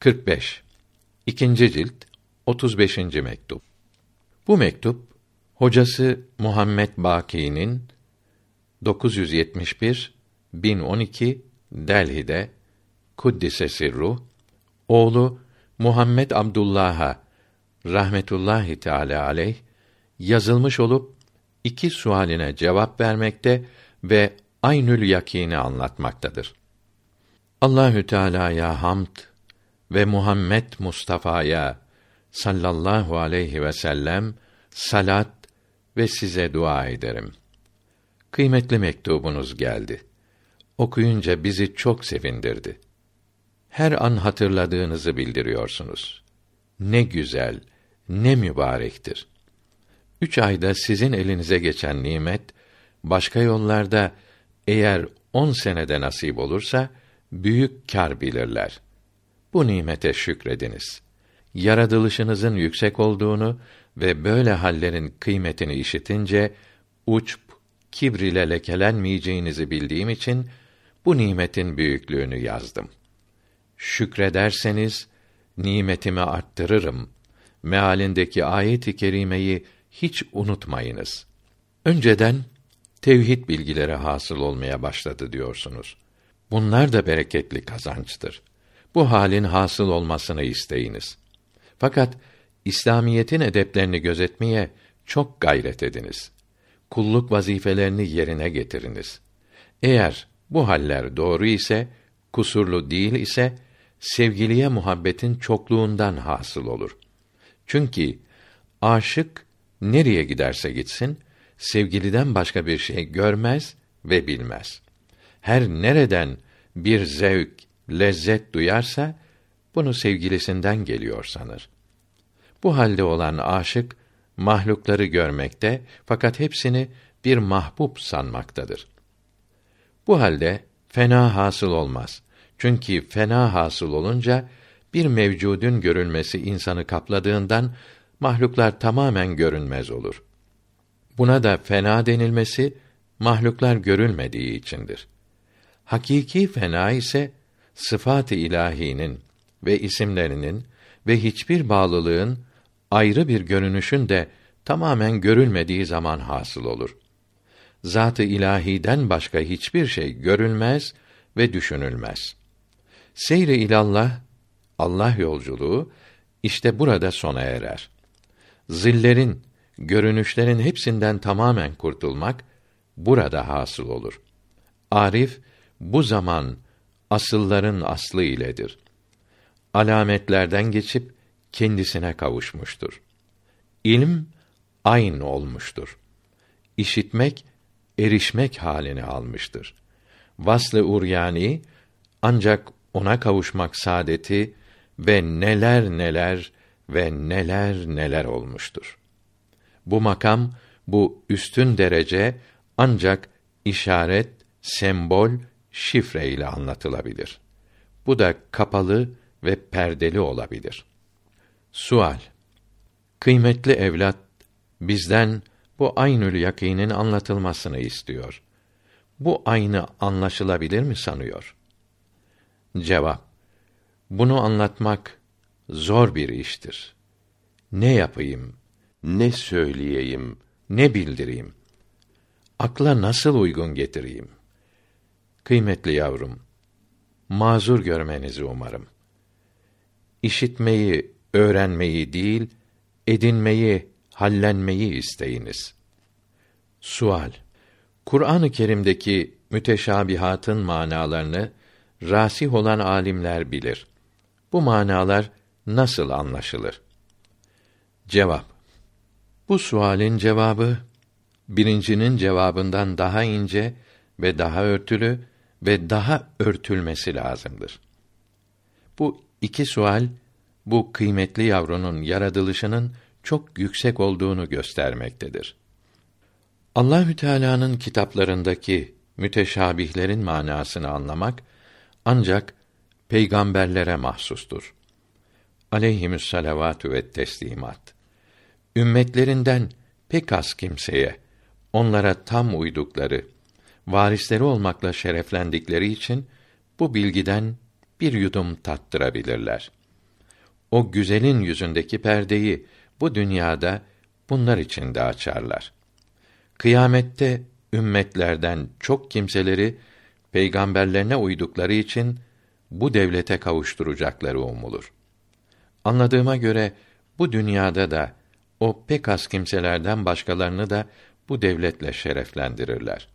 45. İkinci cilt 35. mektup. Bu mektup hocası Muhammed Baki'nin 971 1012 Delhi'de Kuddise sirru oğlu Muhammed Abdullah'a rahmetullahi teala aleyh yazılmış olup iki sualine cevap vermekte ve aynül yakini anlatmaktadır. Allahü Teala'ya hamd ve Muhammed Mustafa'ya sallallahu aleyhi ve sellem salat ve size dua ederim. Kıymetli mektubunuz geldi. Okuyunca bizi çok sevindirdi. Her an hatırladığınızı bildiriyorsunuz. Ne güzel, ne mübarektir. Üç ayda sizin elinize geçen nimet, başka yollarda eğer on senede nasip olursa, büyük kar bilirler. Bu nimete şükrediniz. Yaratılışınızın yüksek olduğunu ve böyle hallerin kıymetini işitince, uçp, kibr ile lekelenmeyeceğinizi bildiğim için, bu nimetin büyüklüğünü yazdım. Şükrederseniz, nimetimi arttırırım. Mealindeki ayet-i kerimeyi hiç unutmayınız. Önceden tevhid bilgileri hasıl olmaya başladı diyorsunuz. Bunlar da bereketli kazançtır. Bu halin hasıl olmasını isteyiniz. Fakat İslamiyetin edeplerini gözetmeye çok gayret ediniz. Kulluk vazifelerini yerine getiriniz. Eğer bu haller doğru ise, kusurlu değil ise, sevgiliye muhabbetin çokluğundan hasıl olur. Çünkü aşık nereye giderse gitsin, sevgiliden başka bir şey görmez ve bilmez. Her nereden bir zevk, lezzet duyarsa, bunu sevgilisinden geliyor sanır. Bu halde olan aşık, mahlukları görmekte, fakat hepsini bir mahbub sanmaktadır. Bu halde fena hasıl olmaz. Çünkü fena hasıl olunca bir mevcudun görülmesi insanı kapladığından mahluklar tamamen görünmez olur. Buna da fena denilmesi mahluklar görülmediği içindir. Hakiki fena ise sıfat-ı ilahinin ve isimlerinin ve hiçbir bağlılığın ayrı bir görünüşün de tamamen görülmediği zaman hasıl olur. Zat-ı ilahiden başka hiçbir şey görülmez ve düşünülmez. Seyri ilallah, Allah yolculuğu işte burada sona erer. Zillerin, görünüşlerin hepsinden tamamen kurtulmak burada hasıl olur. Arif bu zaman asılların aslı iledir. Alametlerden geçip kendisine kavuşmuştur. İlm aynı olmuştur. İşitmek erişmek halini almıştır. Vaslı uryani ancak ona kavuşmak saadeti ve neler neler ve neler neler olmuştur. Bu makam, bu üstün derece ancak işaret, sembol, şifre ile anlatılabilir. Bu da kapalı ve perdeli olabilir. Sual Kıymetli evlat, bizden bu aynül yakînin anlatılmasını istiyor. Bu aynı anlaşılabilir mi sanıyor? Cevap Bunu anlatmak zor bir iştir. Ne yapayım? Ne söyleyeyim? Ne bildireyim? Akla nasıl uygun getireyim? Kıymetli yavrum, mazur görmenizi umarım. İşitmeyi, öğrenmeyi değil, edinmeyi, hallenmeyi isteyiniz. Sual Kur'an-ı Kerim'deki müteşabihatın manalarını rasih olan alimler bilir. Bu manalar nasıl anlaşılır? Cevap Bu sualin cevabı birincinin cevabından daha ince ve daha örtülü ve daha örtülmesi lazımdır. Bu iki sual bu kıymetli yavrunun yaratılışının çok yüksek olduğunu göstermektedir. Allahü Teala'nın kitaplarındaki müteşabihlerin manasını anlamak ancak peygamberlere mahsustur. Aleyhimüs salavatü ve teslimat. Ümmetlerinden pek az kimseye onlara tam uydukları, varisleri olmakla şereflendikleri için bu bilgiden bir yudum tattırabilirler. o güzelin yüzündeki perdeyi bu dünyada bunlar için de açarlar. Kıyamette ümmetlerden çok kimseleri peygamberlerine uydukları için bu devlete kavuşturacakları umulur. Anladığıma göre bu dünyada da o pek az kimselerden başkalarını da bu devletle şereflendirirler.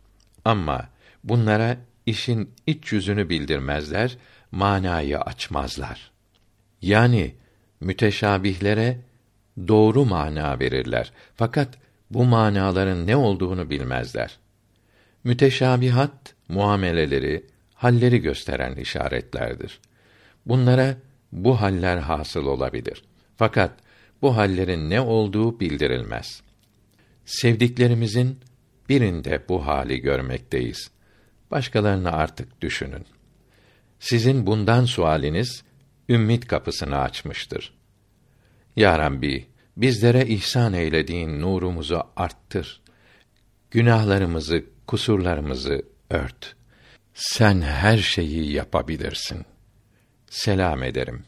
Ama bunlara işin iç yüzünü bildirmezler, manayı açmazlar. Yani müteşabihlere doğru mana verirler. Fakat bu manaların ne olduğunu bilmezler. Müteşabihat muameleleri, halleri gösteren işaretlerdir. Bunlara bu haller hasıl olabilir. Fakat bu hallerin ne olduğu bildirilmez. Sevdiklerimizin birinde bu hali görmekteyiz. Başkalarını artık düşünün. Sizin bundan sualiniz ümmit kapısını açmıştır. Ya Rabbi, bizlere ihsan eylediğin nurumuzu arttır. Günahlarımızı, kusurlarımızı ört. Sen her şeyi yapabilirsin. Selam ederim.